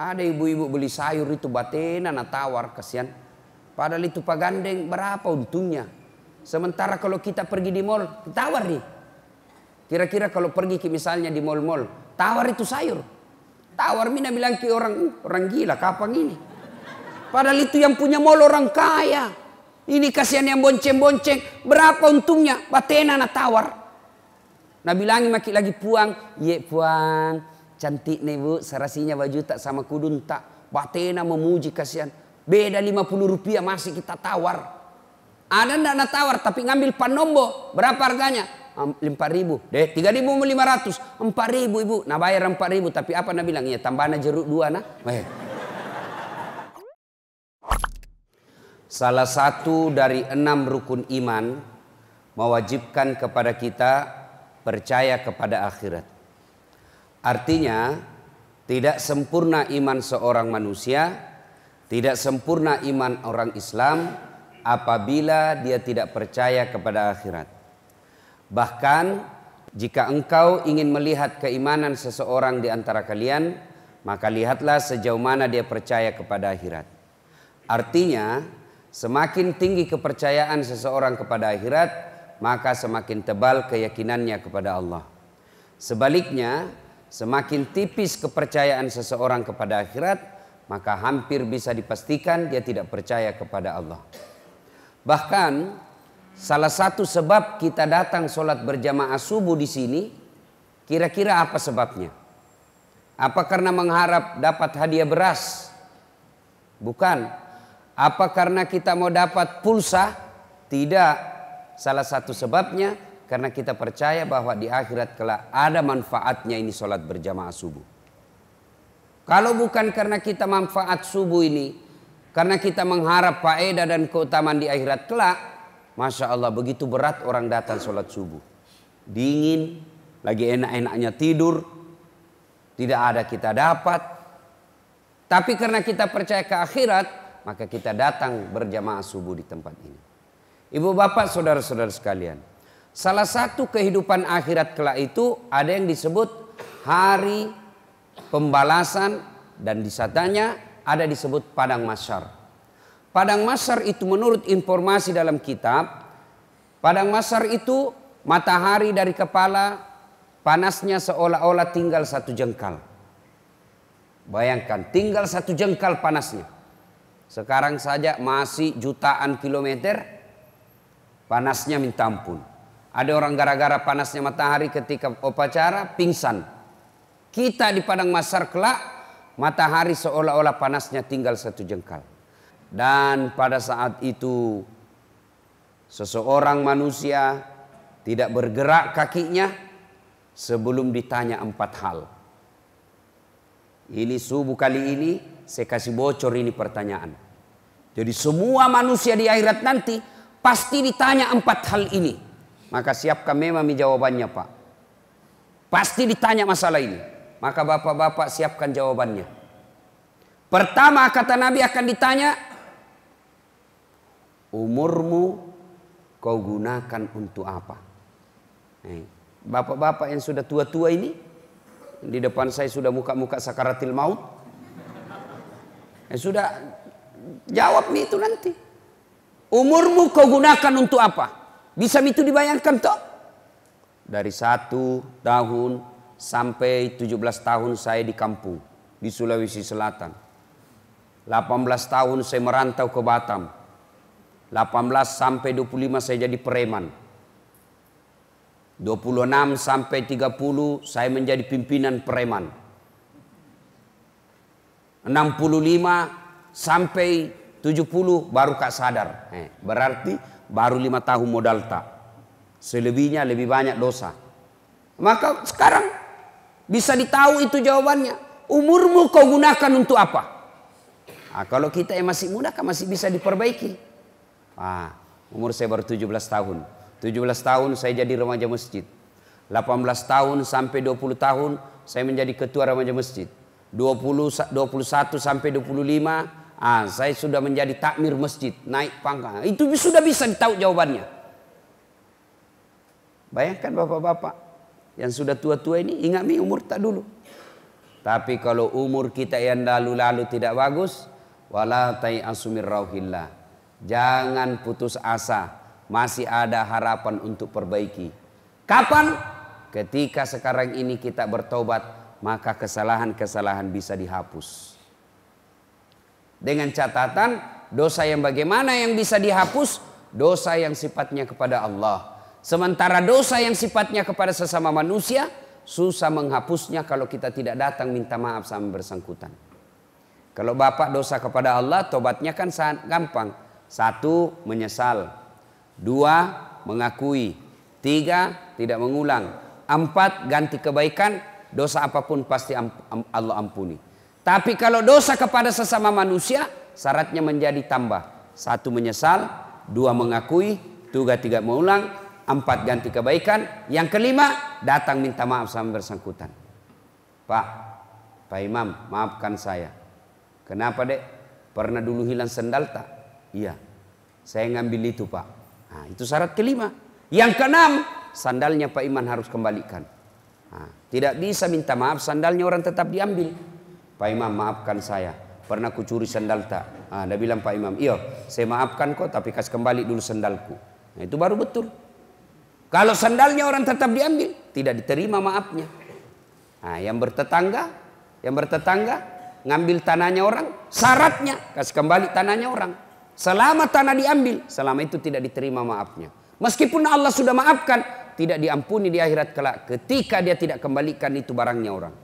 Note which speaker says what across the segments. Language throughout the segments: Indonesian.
Speaker 1: Ada ibu-ibu beli sayur itu batena na tawar kasihan. Padahal itu pagandeng berapa untungnya. Sementara kalau kita pergi di mall, tawar nih. Kira-kira kalau pergi ke misalnya di mall-mall, tawar itu sayur. Tawar mina bilang ke orang, uh, orang gila kapan ini. Padahal itu yang punya mall orang kaya. Ini kasihan yang bonceng-bonceng. Berapa untungnya? Batena na tawar. Nah maki lagi puang. Ye puang. Cantik nih bu. Serasinya baju tak sama kudun tak. Batena memuji kasihan. Beda 50 rupiah masih kita tawar. Ada ndak na tawar tapi ngambil panombo. Berapa harganya? Empat ribu. Deh tiga ribu lima ratus. Empat ribu ibu. Nah bayar empat ribu. Tapi apa nak bilang? Ya tambahnya jeruk dua nah. Eh. Salah satu dari enam rukun iman mewajibkan kepada kita percaya kepada akhirat. Artinya, tidak sempurna iman seorang manusia, tidak sempurna iman orang Islam apabila dia tidak percaya kepada akhirat. Bahkan, jika engkau ingin melihat keimanan seseorang di antara kalian, maka lihatlah sejauh mana dia percaya kepada akhirat. Artinya, Semakin tinggi kepercayaan seseorang kepada akhirat, maka semakin tebal keyakinannya kepada Allah. Sebaliknya, semakin tipis kepercayaan seseorang kepada akhirat, maka hampir bisa dipastikan dia tidak percaya kepada Allah. Bahkan salah satu sebab kita datang sholat berjamaah subuh di sini, kira-kira apa sebabnya? Apa karena mengharap dapat hadiah beras? Bukan. Apa karena kita mau dapat pulsa? Tidak. Salah satu sebabnya karena kita percaya bahwa di akhirat kelak ada manfaatnya ini sholat berjamaah subuh. Kalau bukan karena kita manfaat subuh ini, karena kita mengharap faedah dan keutamaan di akhirat kelak, Masya Allah begitu berat orang datang sholat subuh. Dingin, lagi enak-enaknya tidur, tidak ada kita dapat. Tapi karena kita percaya ke akhirat, maka kita datang berjamaah subuh di tempat ini. Ibu bapak saudara-saudara sekalian. Salah satu kehidupan akhirat kelak itu ada yang disebut hari pembalasan dan disatanya ada disebut padang masyar. Padang masyar itu menurut informasi dalam kitab, padang masyar itu matahari dari kepala panasnya seolah-olah tinggal satu jengkal. Bayangkan tinggal satu jengkal panasnya. Sekarang saja masih jutaan kilometer panasnya minta ampun. Ada orang gara-gara panasnya matahari ketika upacara pingsan. Kita di padang masar kelak matahari seolah-olah panasnya tinggal satu jengkal. Dan pada saat itu seseorang manusia tidak bergerak kakinya sebelum ditanya empat hal. Ini subuh kali ini saya kasih bocor ini pertanyaan. Jadi semua manusia di akhirat nanti pasti ditanya empat hal ini. Maka siapkan memang jawabannya Pak. Pasti ditanya masalah ini. Maka bapak-bapak siapkan jawabannya. Pertama kata Nabi akan ditanya. Umurmu kau gunakan untuk apa? Bapak-bapak yang sudah tua-tua ini. Di depan saya sudah muka-muka sakaratil maut. Ya sudah jawab itu nanti. Umurmu kau gunakan untuk apa? Bisa itu dibayangkan toh? Dari satu tahun sampai 17 tahun saya di kampung di Sulawesi Selatan. 18 tahun saya merantau ke Batam. 18 sampai 25 saya jadi preman. 26 sampai 30 saya menjadi pimpinan preman. 65 sampai 70 baru kak sadar. Eh, berarti baru lima tahun modal tak. Selebihnya lebih banyak dosa. Maka sekarang bisa ditahu itu jawabannya. Umurmu kau gunakan untuk apa? Nah, kalau kita yang masih muda kan masih bisa diperbaiki. Ah, umur saya baru 17 tahun. 17 tahun saya jadi remaja masjid. 18 tahun sampai 20 tahun saya menjadi ketua remaja masjid. 20 21 sampai 25 ah saya sudah menjadi takmir masjid naik pangkat itu sudah bisa ditahu jawabannya bayangkan bapak-bapak yang sudah tua-tua ini ingat mi umur tak dulu Tapi kalau umur kita yang lalu-lalu tidak bagus, wala asumir rauhillah. Jangan putus asa, masih ada harapan untuk perbaiki. Kapan? Ketika sekarang ini kita bertobat, maka kesalahan-kesalahan bisa dihapus. Dengan catatan, dosa yang bagaimana yang bisa dihapus? Dosa yang sifatnya kepada Allah. Sementara dosa yang sifatnya kepada sesama manusia, susah menghapusnya kalau kita tidak datang minta maaf sama bersangkutan. Kalau bapak dosa kepada Allah, tobatnya kan sangat gampang. Satu, menyesal. Dua, mengakui. Tiga, tidak mengulang. Empat, ganti kebaikan. Dosa apa pun pasti Allah ampuni. Tapi kalau dosa kepada sesama manusia, syaratnya menjadi tambah. Satu, menyesal. Dua, mengakui. Tiga, tidak mengulang Empat ganti kebaikan. Yang kelima datang minta maaf sama bersangkutan. Pak, Pak Imam maafkan saya. Kenapa dek? Pernah dulu hilang sendal tak? Iya. Saya ngambil itu pak. Nah, itu syarat kelima. Yang keenam, sandalnya Pak Iman harus kembalikan. Nah, tidak bisa minta maaf, sandalnya orang tetap diambil. Pak Imam maafkan saya. Pernah kucuri sandal tak? Nah, dia bilang Pak Imam, iya saya maafkan kok tapi kasih kembali dulu sandalku. Nah, itu baru betul. Kalau sandalnya orang tetap diambil, tidak diterima maafnya. Nah, yang bertetangga, yang bertetangga ngambil tanahnya orang, syaratnya kasih kembali tanahnya orang. Selama tanah diambil, selama itu tidak diterima maafnya. Meskipun Allah sudah maafkan, tidak diampuni di akhirat kelak ketika dia tidak kembalikan itu barangnya orang.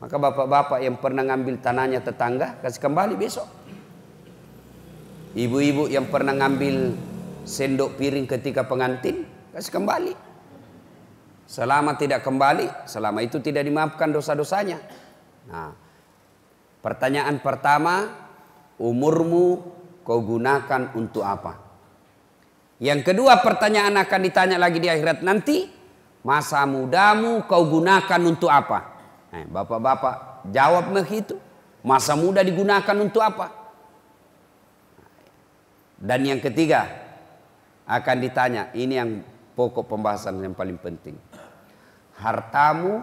Speaker 1: Maka bapak-bapak yang pernah ngambil tanahnya tetangga, kasih kembali besok. Ibu-ibu yang pernah ngambil sendok piring ketika pengantin, kasih kembali. Selama tidak kembali, selama itu tidak dimaafkan dosa-dosanya. Nah, pertanyaan pertama, umurmu kau gunakan untuk apa? Yang kedua pertanyaan akan ditanya lagi di akhirat nanti, masa mudamu kau gunakan untuk apa? Nah, bapak-bapak jawab begitu. Masa muda digunakan untuk apa? Dan yang ketiga akan ditanya, ini yang pokok pembahasan yang paling penting. Hartamu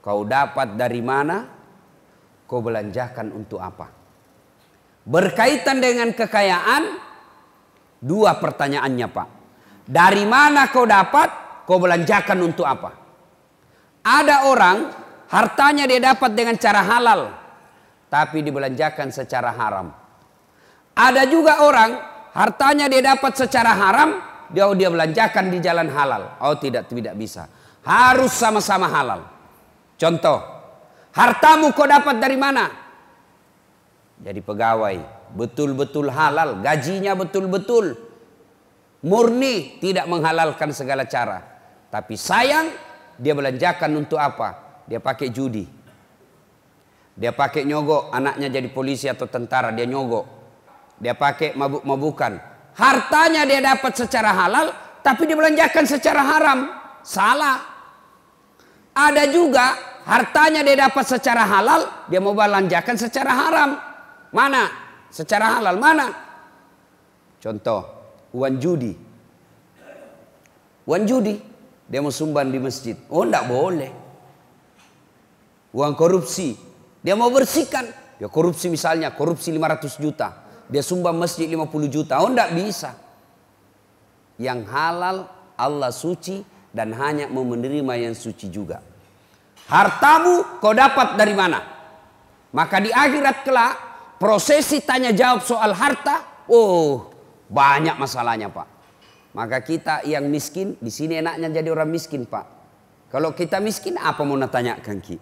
Speaker 1: kau dapat dari mana? Kau belanjakan untuk apa? Berkaitan dengan kekayaan, dua pertanyaannya Pak. Dari mana kau dapat? Kau belanjakan untuk apa? Ada orang hartanya dia dapat dengan cara halal, tapi dibelanjakan secara haram. Ada juga orang hartanya dia dapat secara haram, dia dia belanjakan di jalan halal. Oh tidak tidak bisa. Harus sama-sama halal. Contoh, hartamu kau dapat dari mana? Jadi pegawai, betul-betul halal, gajinya betul-betul murni, tidak menghalalkan segala cara. Tapi sayang, dia belanjakan untuk apa? Dia pakai judi. Dia pakai nyogok, anaknya jadi polisi atau tentara, dia nyogok. Dia pakai mabuk-mabukan hartanya dia dapat secara halal, tapi dibelanjakan secara haram. Salah. Ada juga hartanya dia dapat secara halal, dia mau belanjakan secara haram. Mana? Secara halal mana? Contoh, uang judi. Uang judi, dia mau sumbang di masjid. Oh, enggak boleh. Uang korupsi, dia mau bersihkan. Ya korupsi misalnya, korupsi 500 juta. Dia sumbang masjid 50 juta. Oh enggak bisa. Yang halal Allah suci dan hanya mau menerima yang suci juga. Hartamu kau dapat dari mana? Maka di akhirat kelak prosesi tanya jawab soal harta, oh banyak masalahnya pak. Maka kita yang miskin di sini enaknya jadi orang miskin pak. Kalau kita miskin apa mau tanyakan ki?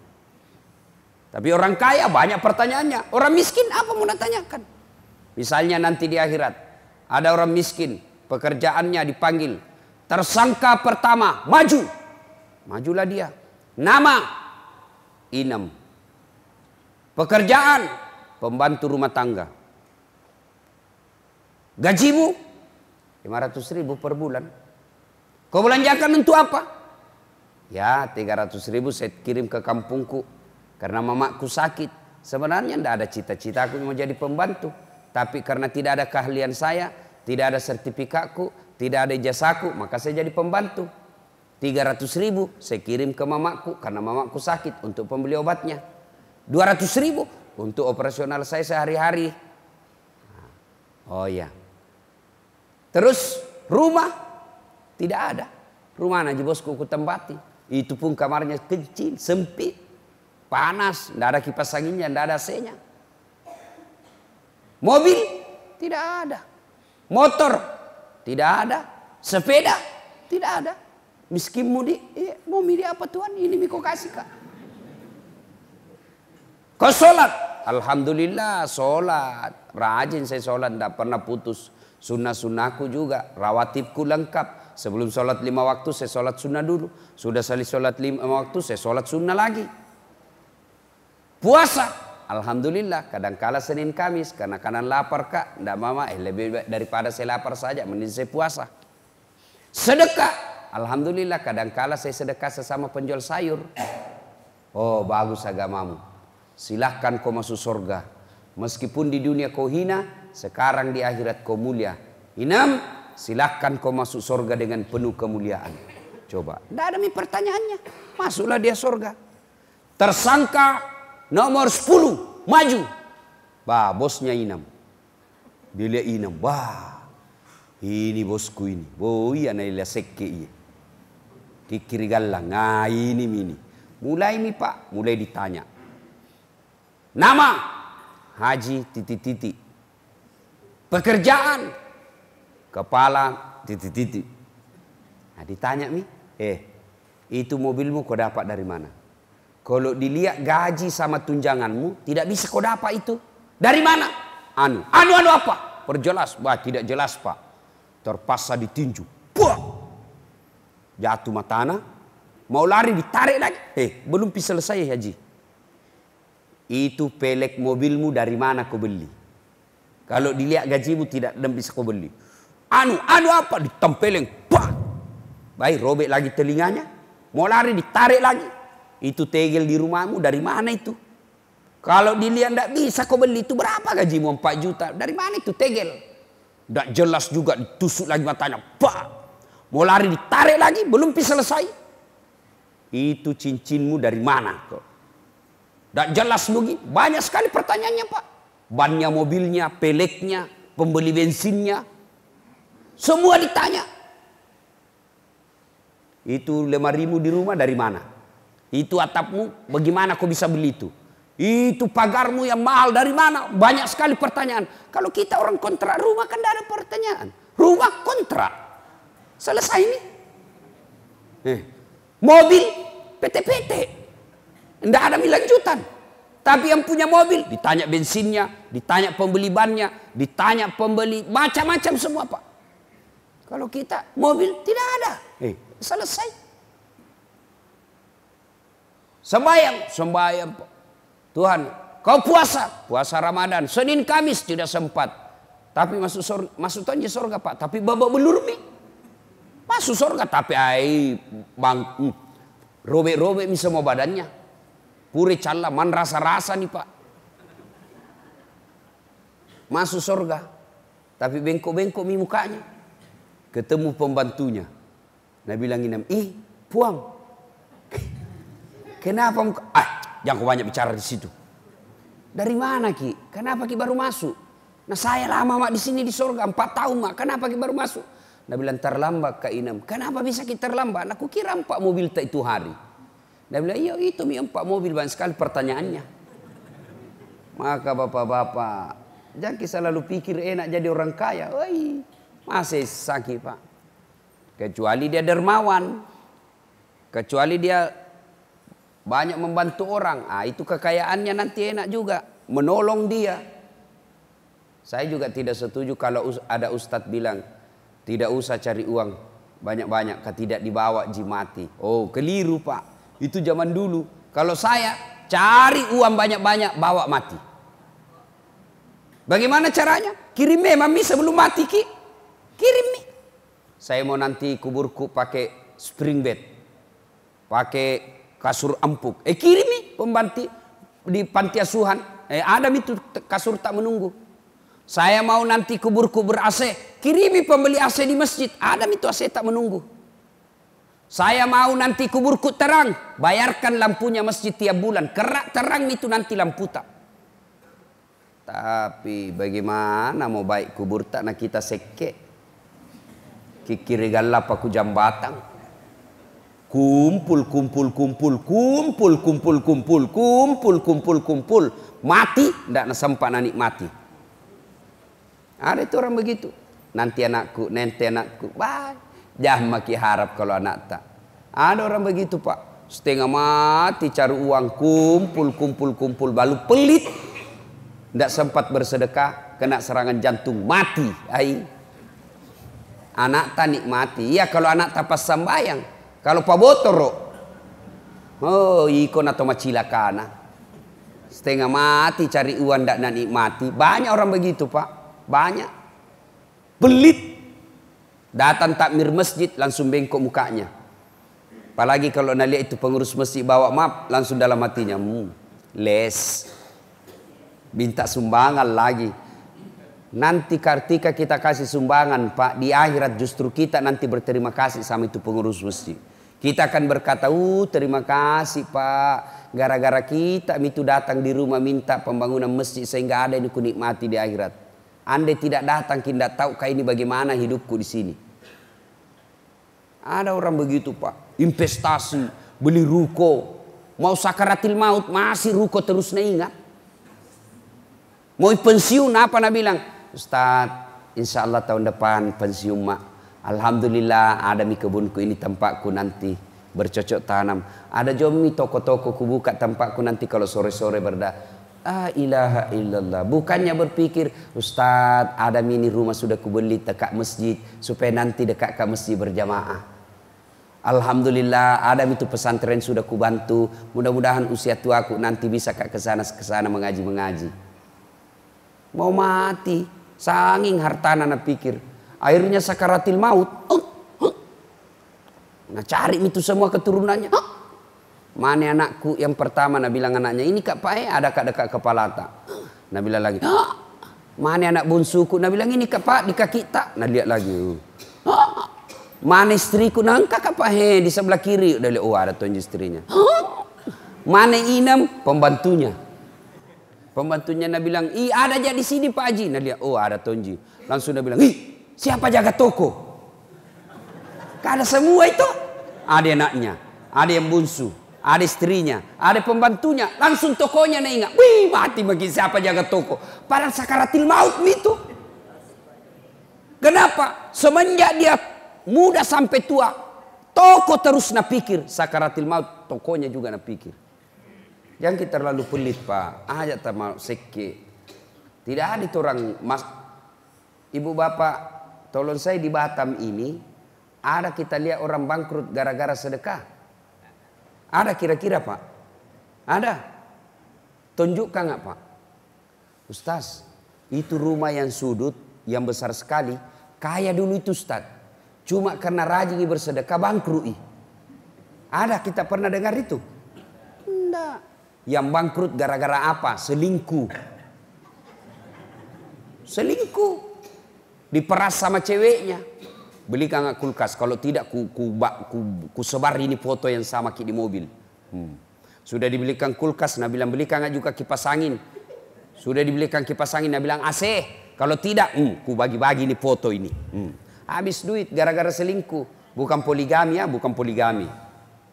Speaker 1: Tapi orang kaya banyak pertanyaannya. Orang miskin apa mau tanyakan? Misalnya nanti di akhirat ada orang miskin, pekerjaannya dipanggil. Tersangka pertama, maju. Majulah dia. Nama Inem. Pekerjaan pembantu rumah tangga. Gajimu 500 ribu per bulan. Kau belanjakan untuk apa? Ya 300 ribu saya kirim ke kampungku. Karena mamaku sakit. Sebenarnya tidak ada cita-cita aku mau jadi pembantu. Tapi karena tidak ada keahlian saya, tidak ada sertifikatku, tidak ada jasaku, maka saya jadi pembantu. 300 ribu saya kirim ke mamaku karena mamaku sakit untuk pembeli obatnya. 200 ribu untuk operasional saya sehari-hari. Oh iya. Terus rumah tidak ada. Rumah aja bosku ku tempati. Itu pun kamarnya kecil, sempit, panas, tidak ada kipas anginnya, tidak ada AC-nya. Mobil tidak ada. Motor tidak ada. Sepeda tidak ada. Miskin mudi, eh, mau milih apa Tuhan? Ini Miko kasih kak. Kau sholat? Alhamdulillah sholat. Rajin saya sholat, tidak pernah putus. Sunnah-sunnahku juga, rawatibku lengkap. Sebelum sholat lima waktu saya sholat sunnah dulu. Sudah salih sholat lima waktu saya sholat sunnah lagi. Puasa, Alhamdulillah kadang kala Senin Kamis karena kanan lapar kak. Tidak mama, eh lebih daripada saya lapar saja mending saya puasa. Sedekah, Alhamdulillah kadangkala saya sedekah sesama penjual sayur. Oh bagus agamamu. Silahkan kau masuk surga. Meskipun di dunia kau hina, sekarang di akhirat kau mulia. Inam, silahkan kau masuk surga dengan penuh kemuliaan. Coba, tidak ada pertanyaannya. Masuklah dia surga. Tersangka nomor 10, maju. Bah, bosnya Inam. Dilihat Inam, wah ini bosku ini. Oh iya, nailah sekke iya. Kikiri galang. Nah ini mini. Mulai nih pak, mulai ditanya. Nama Haji titik-titik. Pekerjaan kepala titik-titik. Nah ditanya mi, eh itu mobilmu kau dapat dari mana? Kalau dilihat gaji sama tunjanganmu, tidak bisa kau dapat itu. Dari mana? Anu, anu anu apa? Perjelas, wah tidak jelas pak. Terpaksa ditinju. Puh! Jatuh matana. Mau lari ditarik lagi. Eh belum bisa selesai haji. Itu pelek mobilmu dari mana kau beli? Kalau dilihat gajimu tidak dan bisa kau beli. Anu, anu apa? Ditempeleng. Bah! Baik, robek lagi telinganya. Mau lari ditarik lagi. Itu tegel di rumahmu dari mana itu? Kalau dilihat tidak bisa kau beli itu berapa gajimu 4 juta. Dari mana itu tegel? Tidak jelas juga ditusuk lagi matanya. Bah! Mau lari ditarik lagi, belum bisa selesai. Itu cincinmu dari mana? Tidak jelas lagi. Banyak sekali pertanyaannya Pak. Bannya mobilnya, peleknya, pembeli bensinnya. Semua ditanya. Itu lemarimu di rumah dari mana? Itu atapmu bagaimana kau bisa beli itu? Itu pagarmu yang mahal dari mana? Banyak sekali pertanyaan. Kalau kita orang kontrak rumah kan tidak ada pertanyaan. Rumah kontrak. Selesai ini. Eh. Mobil PT-PT. Tidak ada lanjutan. Tapi yang punya mobil ditanya bensinnya, ditanya pembeli bannya, ditanya pembeli macam-macam semua pak. Kalau kita mobil tidak ada. Eh, selesai. Sembayang, sembayang pak. Tuhan, kau puasa, puasa Ramadan. Senin Kamis tidak sempat. Tapi masuk surga, masuk tanji surga pak. Tapi babak belur mi. Masuk surga tapi ai bang hmm, robek-robek mi semua badannya. Puri calla man rasa-rasa nih pak. Masuk surga. Tapi bengkok-bengkok mi mukanya. Ketemu pembantunya. Nabi bilang inam, ih puang. Kenapa muka? Ah, jangan banyak bicara di situ. Dari mana ki? Kenapa ki baru masuk? Nah saya lama mak di sini di surga empat tahun mak. Kenapa ki baru masuk? Nabi bilang terlambat Kak Inam. Kenapa bisa kita terlambat? Aku kira empat mobil tak itu hari. Nabi bilang iya itu mi empat mobil banyak sekali pertanyaannya. Maka bapak-bapak jangan selalu pikir enak jadi orang kaya. Oi, masih sakit pak. Kecuali dia dermawan. Kecuali dia banyak membantu orang. Ah, itu kekayaannya nanti enak juga. Menolong dia. Saya juga tidak setuju kalau ada ustadz bilang, tidak usah cari uang banyak-banyak tidak dibawa jimati. Oh keliru pak. Itu zaman dulu. Kalau saya cari uang banyak-banyak bawa mati. Bagaimana caranya? Kirim mami sebelum mati ki. Kirim. Saya mau nanti kuburku pakai spring bed. Pakai kasur empuk. Eh kirim pembanti di panti asuhan. Eh ada itu kasur tak menunggu. Saya mau nanti kubur-kubur AC. Kirimi pembeli AC di masjid. Adam itu AC tak menunggu. Saya mau nanti kuburku terang. Bayarkan lampunya masjid tiap bulan. Kerak terang itu nanti lampu tak. Tapi bagaimana mau baik kubur tak nak kita seke. Kikiri galap aku jambatan. Kumpul, kumpul, kumpul, kumpul, kumpul, kumpul, kumpul, kumpul, kumpul. Mati, tidak nasempat nanik mati. Ada itu orang begitu. Nanti anakku, nanti anakku. Bye. Jangan maki harap kalau anak tak. Ada orang begitu pak. Setengah mati cari uang kumpul kumpul kumpul balu pelit. Tidak sempat bersedekah kena serangan jantung mati. Ai. Anak tak nikmati. Ya kalau anak tak pas sambayang. Kalau pak botoro. Oh ikon atau macilakana. Setengah mati cari uang tidak nikmati. Banyak orang begitu pak. Banyak. Pelit Datang takmir masjid langsung bengkok mukanya. Apalagi kalau nak lihat itu pengurus masjid bawa map langsung dalam hatinya. Hmm, les. Minta sumbangan lagi. Nanti ketika kita kasih sumbangan Pak di akhirat justru kita nanti berterima kasih sama itu pengurus masjid. Kita akan berkata, uh terima kasih Pak. Gara-gara kita itu datang di rumah minta pembangunan masjid sehingga ada yang kunikmati di akhirat. Anda tidak datang, tidak tahu kah ini bagaimana hidupku di sini. Ada orang begitu pak, investasi, beli ruko, mau sakaratil maut masih ruko terus ingat. Mau pensiun apa nak bilang? Ustaz, insya Allah tahun depan pensiun mak. Alhamdulillah ada mi kebunku ini tempatku nanti bercocok tanam. Ada jomi toko-toko ku buka tempatku nanti kalau sore-sore berda. Ah ilaha illallah. Bukannya berpikir, Ustaz, ada mini rumah sudah kubeli dekat masjid supaya nanti dekat ke masjid berjamaah. Alhamdulillah, ada itu pesantren sudah kubantu. Mudah-mudahan usia tuaku nanti bisa ke sana ke sana mengaji mengaji. Mau mati, sanging hartana na pikir. Akhirnya sakaratil maut. Nah cari itu semua keturunannya. Mana anakku yang pertama Nabi bilang anaknya ini kak Pak ada kak dekat kepala tak. Nabi bilang lagi. Mana anak bunsuku Nabi bilang ini kak Pak di kaki tak. Nah lihat lagi. Mana istriku nang kak Pak he di sebelah kiri udah lihat oh ada tuan istrinya. Mana inam pembantunya. Pembantunya Nabi bilang, "Ih, ada aja di sini Pak Haji." Nah lihat, oh ada tonji. Langsung Nabi bilang, "Ih, siapa jaga toko?" Kada semua itu. Ada anaknya, ada yang bunsu, ada istrinya, ada pembantunya, langsung tokonya nih ingat, wih mati bagi siapa jaga toko. Padahal sakaratil maut itu. Kenapa? Semenjak dia muda sampai tua, toko terus napikir sakaratil maut, tokonya juga napikir. Yang kita terlalu pelit pak, aja tak mau seke. Tidak ada itu orang mas, ibu bapak, tolong saya di Batam ini, ada kita lihat orang bangkrut gara-gara sedekah. Ada kira-kira Pak? Ada. Tunjukkan nggak Pak? Ustaz, itu rumah yang sudut, yang besar sekali. Kaya dulu itu Ustaz. Cuma karena rajin bersedekah bangkrut. Ada kita pernah dengar itu? Tidak. Yang bangkrut gara-gara apa? Selingkuh. Selingkuh. Diperas sama ceweknya. Belikan kulkas? Kalau tidak, ku, ku, ku, ku sebar ini foto yang sama di mobil. Hmm. Sudah dibelikan kulkas, Nabi bilang belikan juga kipas angin. Sudah dibelikan kipas angin, Nabi bilang AC. Kalau tidak, hmm, ku bagi-bagi ini foto ini. Hmm. Habis duit gara-gara selingkuh. Bukan poligami ya, bukan poligami.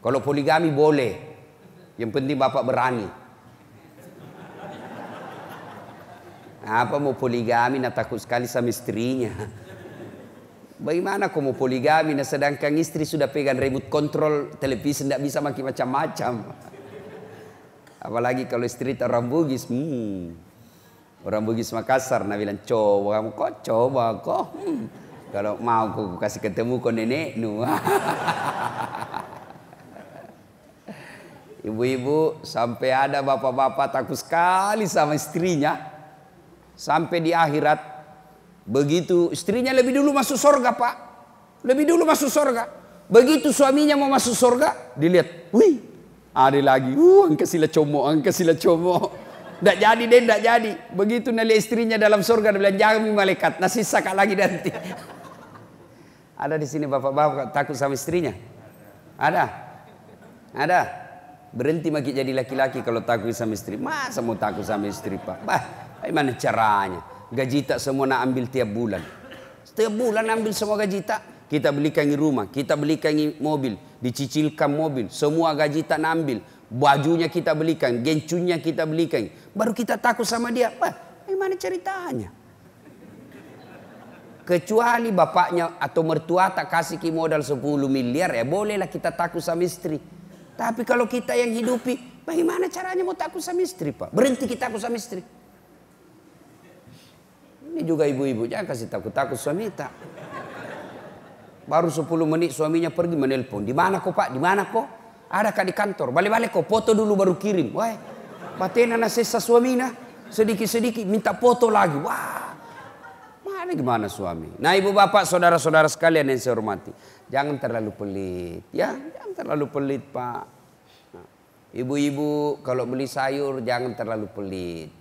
Speaker 1: Kalau poligami boleh. Yang penting bapak berani. Apa mau poligami, nak takut sekali sama istrinya. Bagaimana kau mau poligami nah sedangkan istri sudah pegang remote control televisi tidak bisa makin macam-macam. Apalagi kalau istri orang Bugis, hmm. orang Bugis Makassar, nah bilang coba kamu kok coba kok. Hmm. Kalau mau kau kasih ketemu kau nenek nu. Ibu-ibu sampai ada bapak-bapak takut sekali sama istrinya. Sampai di akhirat Begitu istrinya lebih dulu masuk surga pak. Lebih dulu masuk surga. Begitu suaminya mau masuk surga, dilihat, wih, ada lagi, uh, angka sila como, angka sila como. Tidak jadi deh, tidak jadi. Begitu nali istrinya dalam surga, dia bilang, jangan malaikat, nasi saka lagi nanti. ada di sini bapak-bapak takut sama istrinya. Ada? Ada? Berhenti makin jadi laki-laki kalau takut sama istri. Masa mau takut sama istri pak? Bah, bagaimana caranya? Gaji tak semua nak ambil tiap bulan. Setiap bulan ambil semua gaji tak. Kita belikan rumah, kita belikan mobil, dicicilkan mobil. Semua gaji tak nak ambil. Bajunya kita belikan, gencunya kita belikan. Baru kita takut sama dia. Bah, bagaimana ceritanya? Kecuali bapaknya atau mertua tak kasih ki modal 10 miliar ya bolehlah kita takut sama istri. Tapi kalau kita yang hidupi, bagaimana caranya mau takut sama istri pak? Berhenti kita takut sama istri. Ini juga ibu-ibu jangan kasih takut-takut suami tak. Baru 10 menit suaminya pergi menelpon. Di mana kok pak? Di mana kok? Ada kak di kantor. Balik-balik kok foto dulu baru kirim. Wah, batena na sesa suamina. Sedikit-sedikit minta foto lagi. Wah, ini gimana suami? Nah ibu bapak saudara-saudara sekalian yang saya hormati. Jangan terlalu pelit. Ya jangan terlalu pelit pak. Nah, ibu-ibu kalau beli sayur jangan terlalu pelit.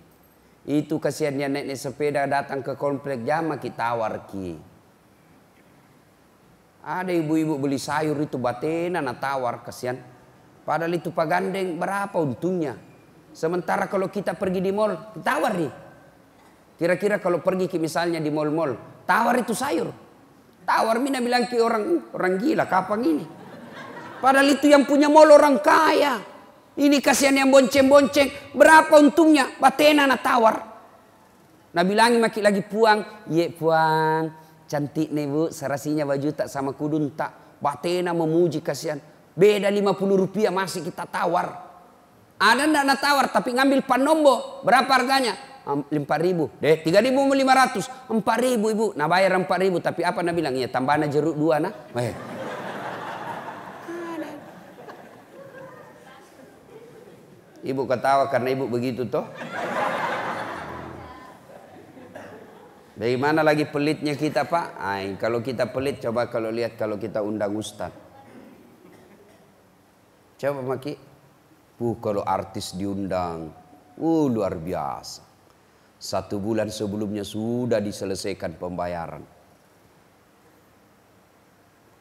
Speaker 1: Itu kasihannya nenek sepeda datang ke komplek jama kita tawar ki. Ada ibu-ibu beli sayur itu batena na tawar kasihan. Padahal itu pak gandeng berapa untungnya. Sementara kalau kita pergi di mall, tawar nih. Kira-kira kalau pergi ke misalnya di mall-mall, tawar itu sayur. Tawar mina bilang ke orang orang gila, kapan ini? Padahal itu yang punya mall orang kaya. Ini kasihan yang bonceng-bonceng. Berapa untungnya? Batena na tawar. Nah bilangi maki lagi puang. Ye puang. Cantik nih bu. Serasinya baju tak sama kudun tak. Batena memuji kasihan. Beda 50 rupiah masih kita tawar. Ada ndak na tawar tapi ngambil panombo. Berapa harganya? empat ribu, deh tiga ribu lima ratus, empat ribu ibu, nah bayar empat ribu, tapi apa nak bilang ya tambahan jeruk dua nah, bayar. Ibu ketawa karena ibu begitu toh. Bagaimana lagi pelitnya kita pak? Ay, kalau kita pelit coba kalau lihat kalau kita undang ustad. Coba maki. Uh, kalau artis diundang. Uh, luar biasa. Satu bulan sebelumnya sudah diselesaikan pembayaran.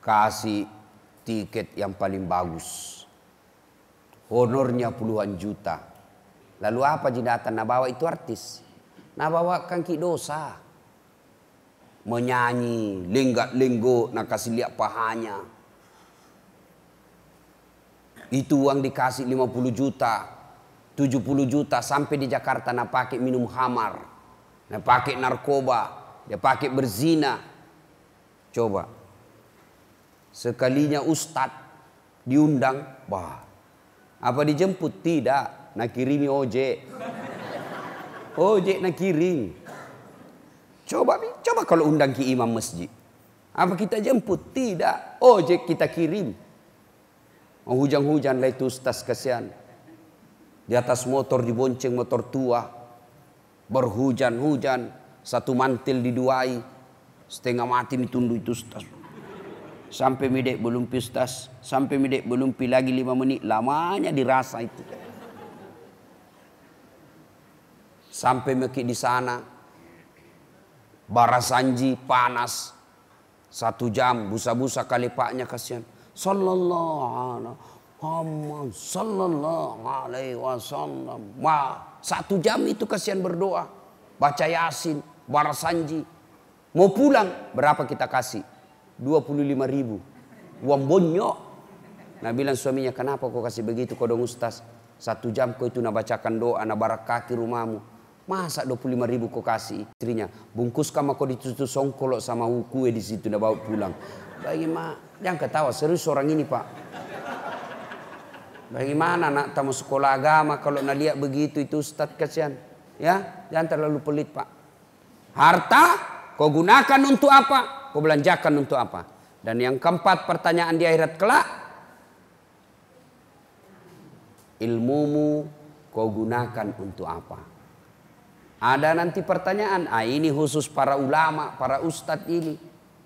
Speaker 1: Kasih tiket yang paling bagus. Honornya puluhan juta. Lalu apa jinatan bawa itu artis? bawa kaki dosa. Menyanyi, lenggak-lenggo, nak kasih lihat pahanya. Itu uang dikasih 50 juta, 70 juta sampai di Jakarta nak pakai minum hamar, nak pakai narkoba, dia pakai berzina. Coba. Sekalinya ustad diundang, bah. Apa dijemput? Tidak, nak kirimi ojek. Ojek nak kirim. Coba, coba kalau undang ki imam masjid. Apa kita jemput? Tidak, ojek kita kirim. Hujan-hujan lah itu ustaz kasihan. Di atas motor dibonceng motor tua. Berhujan-hujan. Satu mantil diduai. Setengah mati ditundu itu stas. Sampai midek belum pistas. Sampai midek belum pi lagi lima menit. Lamanya dirasa itu. Sampai mekik di sana. Barasanji panas. Satu jam busa-busa kali paknya kasihan. Sallallahu alaihi Muhammad sallallahu wasallam. Wah, satu jam itu kasihan berdoa. Baca Yasin, Barasanji. Mau pulang, berapa kita kasih? 25 ribu. Uang bonyok. Nah bilang suaminya, kenapa kau kasih begitu kau dong ustaz? Satu jam kau itu nak bacakan doa, nak barak kaki rumahmu. Masa 25 ribu kau kasih istrinya? Bungkus kamu kau ditutup songkolok sama kue di situ nak bawa pulang. Bagaimana? Jangan ketawa, serius orang ini pak. Bagaimana nak tamu sekolah agama kalau nak lihat begitu itu Ustaz kasihan. Ya, jangan terlalu pelit Pak. Harta kau gunakan untuk apa? Kau belanjakan untuk apa? Dan yang keempat pertanyaan di akhirat kelak. Ilmumu kau gunakan untuk apa? Ada nanti pertanyaan, ah ini khusus para ulama, para ustadz ini.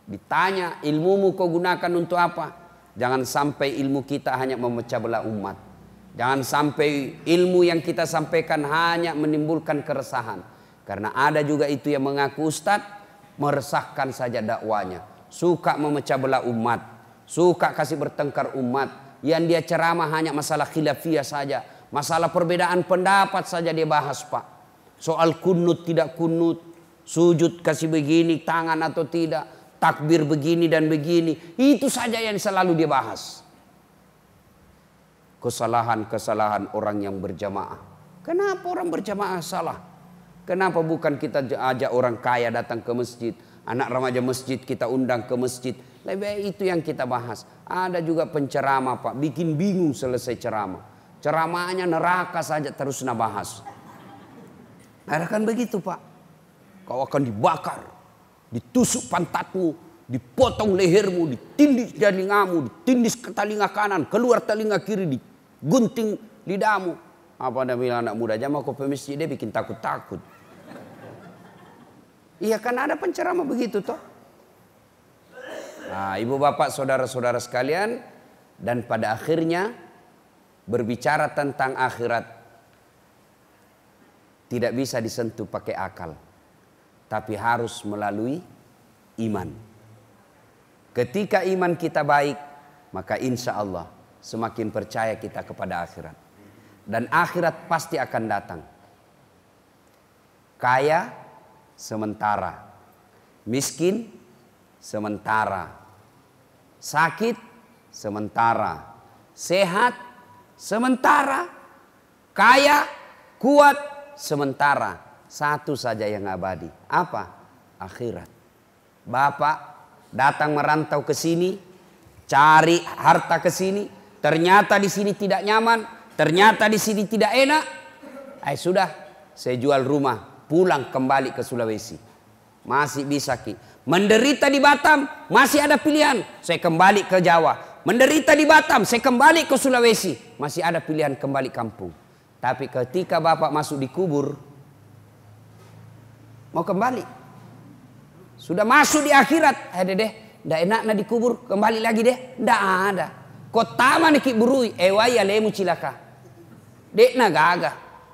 Speaker 1: Ditanya ilmumu kau gunakan untuk apa? Jangan sampai ilmu kita hanya memecah belah umat. Jangan sampai ilmu yang kita sampaikan hanya menimbulkan keresahan. Karena ada juga itu yang mengaku ustad, meresahkan saja dakwanya. Suka memecah belah umat. Suka kasih bertengkar umat. yang dia ceramah hanya masalah khilafiyah saja. Masalah perbedaan pendapat saja dia bahas Pak. Soal kunut tidak kunut. Sujud kasih begini tangan atau tidak. Takbir begini dan begini. Itu saja yang selalu dia bahas. Kesalahan-kesalahan orang yang berjamaah. Kenapa orang berjamaah salah? Kenapa bukan kita ajak orang kaya datang ke masjid? Anak remaja masjid kita undang ke masjid lebih itu yang kita bahas. Ada juga penceramah Pak, bikin bingung selesai ceramah. Ceramahnya neraka saja terus nabahas. Ada kan begitu Pak. Kau akan dibakar, ditusuk pantatmu, dipotong lehermu, ditindis telingamu, ditindis ke telinga kanan, keluar telinga kiri, digunting lidahmu. Apa bilang anak muda jamaah kau pemisci dia bikin takut-takut. Iya kan ada penceramah begitu toh. Nah, ibu bapak saudara-saudara sekalian dan pada akhirnya berbicara tentang akhirat tidak bisa disentuh pakai akal tapi harus melalui iman. Ketika iman kita baik, maka insya Allah semakin percaya kita kepada akhirat. Dan akhirat pasti akan datang. Kaya sementara, miskin sementara, sakit sementara, sehat sementara, kaya, kuat sementara. Satu saja yang abadi. Apa? Akhirat. Bapak datang merantau ke sini, cari harta ke sini, ternyata di sini tidak nyaman, ternyata di sini tidak enak. Eh sudah, saya jual rumah, pulang kembali ke Sulawesi. Masih bisa ki. Menderita di Batam, masih ada pilihan. Saya kembali ke Jawa. Menderita di Batam, saya kembali ke Sulawesi. Masih ada pilihan kembali kampung. Tapi ketika Bapak masuk di kubur, mau kembali. Sudah masuk di akhirat. Eh deh, ndak enak na di kubur, kembali lagi deh. Ndak ada. Kota mana ki burui, ewai lemu cilaka. Dek na gaga.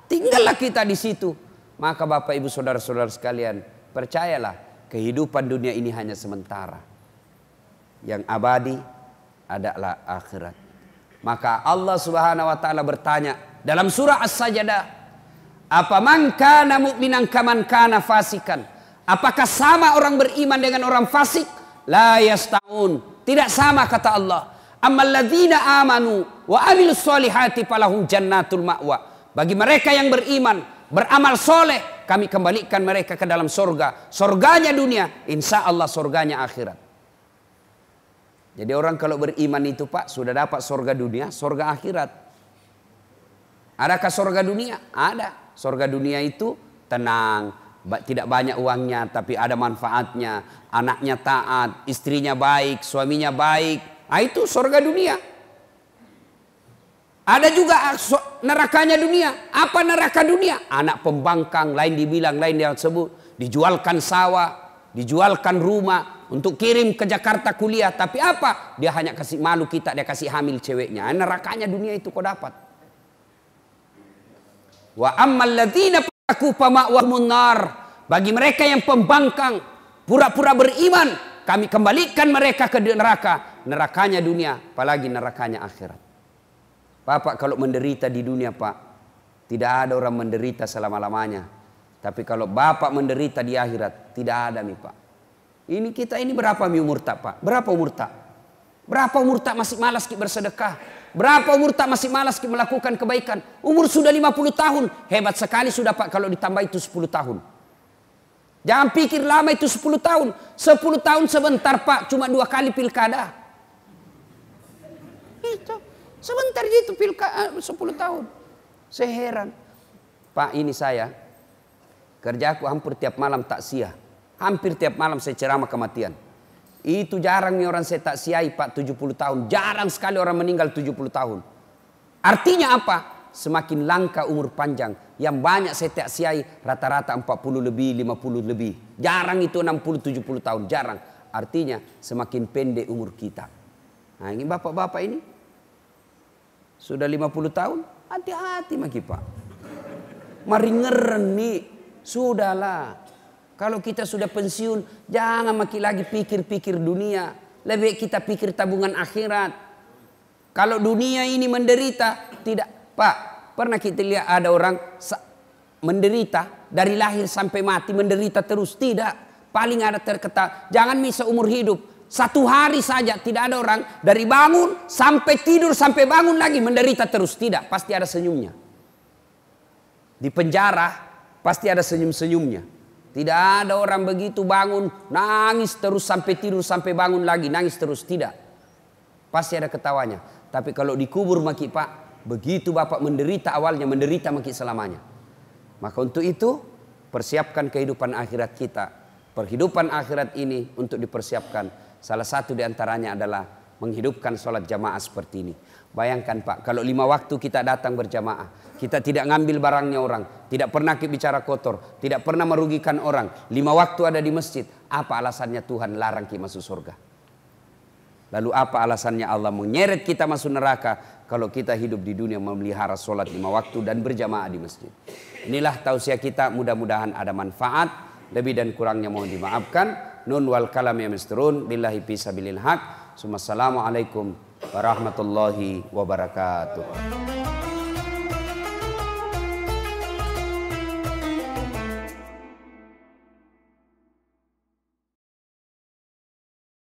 Speaker 1: Tinggallah kita di situ. Maka Bapak Ibu Saudara-saudara sekalian, percayalah kehidupan dunia ini hanya sementara. Yang abadi adalah akhirat. Maka Allah Subhanahu wa taala bertanya dalam surah As-Sajdah, "Apa man kana mu'minan kaman kana fasikan?" Apakah sama orang beriman dengan orang fasik? La yastaun. Tidak sama kata Allah. Ammal ladzina amanu wa amilus solihati falahum jannatul ma'wa. Bagi mereka yang beriman, beramal soleh, kami kembalikan mereka ke dalam sorga. Sorganya dunia, insya Allah sorganya akhirat. Jadi orang kalau beriman itu pak sudah dapat sorga dunia, sorga akhirat. Adakah sorga dunia? Ada. Sorga dunia itu tenang, tidak banyak uangnya tapi ada manfaatnya. Anaknya taat, istrinya baik, suaminya baik. Nah, itu sorga dunia. Ada juga nerakanya dunia. Apa neraka dunia? Anak pembangkang, lain dibilang, lain yang sebut. Dijualkan sawah, dijualkan rumah untuk kirim ke Jakarta kuliah. Tapi apa? Dia hanya kasih malu kita, dia kasih hamil ceweknya. Nerakanya dunia itu kau dapat. Wa ammal ladzina paku pama'wahumun nar. Bagi mereka yang pembangkang, pura-pura beriman, kami kembalikan mereka ke neraka. Nerakanya dunia, apalagi nerakanya akhirat. Bapak kalau menderita di dunia Pak, tidak ada orang menderita selama-lamanya. Tapi kalau Bapak menderita di akhirat, tidak ada nih Pak. Ini kita ini berapa mi umur tak Pak? Berapa umur tak? Berapa umur tak masih malas kita bersedekah? Berapa umur tak masih malas kita melakukan kebaikan? Umur sudah 50 tahun. Hebat sekali sudah Pak kalau ditambah itu 10 tahun. Jangan pikir lama itu 10 tahun. 10 tahun sebentar Pak, cuma dua kali pilkada. Itu. Sebentar itu pilka 10 eh, tahun. Saya heran. Pak ini saya kerjaku hampir tiap malam tak sia. Hampir tiap malam saya ceramah kematian. Itu jarang nih orang saya tak siai Pak 70 tahun. Jarang sekali orang meninggal 70 tahun. Artinya apa? Semakin langka umur panjang. Yang banyak saya tak siai rata-rata 40 lebih, 50 lebih. Jarang itu 60, 70 tahun. Jarang. Artinya semakin pendek umur kita. Nah ini bapak-bapak ini sudah 50 tahun, hati-hati maki Pak. Mari ngeren nih, sudahlah. Kalau kita sudah pensiun, jangan maki lagi pikir-pikir dunia. Lebih kita pikir tabungan akhirat. Kalau dunia ini menderita, tidak. Pak, pernah kita lihat ada orang menderita dari lahir sampai mati menderita terus? Tidak. Paling ada terketa, jangan bisa umur hidup. Satu hari saja tidak ada orang dari bangun sampai tidur sampai bangun lagi menderita terus. Tidak, pasti ada senyumnya. Di penjara pasti ada senyum-senyumnya. Tidak ada orang begitu bangun nangis terus sampai tidur sampai bangun lagi nangis terus. Tidak. Pasti ada ketawanya. Tapi kalau dikubur maki pak, begitu bapak menderita awalnya menderita maki selamanya. Maka untuk itu persiapkan kehidupan akhirat kita. Perhidupan akhirat ini untuk dipersiapkan. Salah satu di antaranya adalah menghidupkan sholat jamaah seperti ini. Bayangkan Pak, kalau lima waktu kita datang berjamaah, kita tidak ngambil barangnya orang, tidak pernah bicara kotor, tidak pernah merugikan orang. Lima waktu ada di masjid, apa alasannya Tuhan larang kita masuk surga? Lalu apa alasannya Allah menyeret kita masuk neraka kalau kita hidup di dunia memelihara sholat lima waktu dan berjamaah di masjid. Inilah tausiah kita mudah-mudahan ada manfaat. Lebih dan kurangnya mohon dimaafkan. Nun wal kalam ya misturun. Billahi pisabilil haq. Assalamualaikum warahmatullahi wabarakatuh.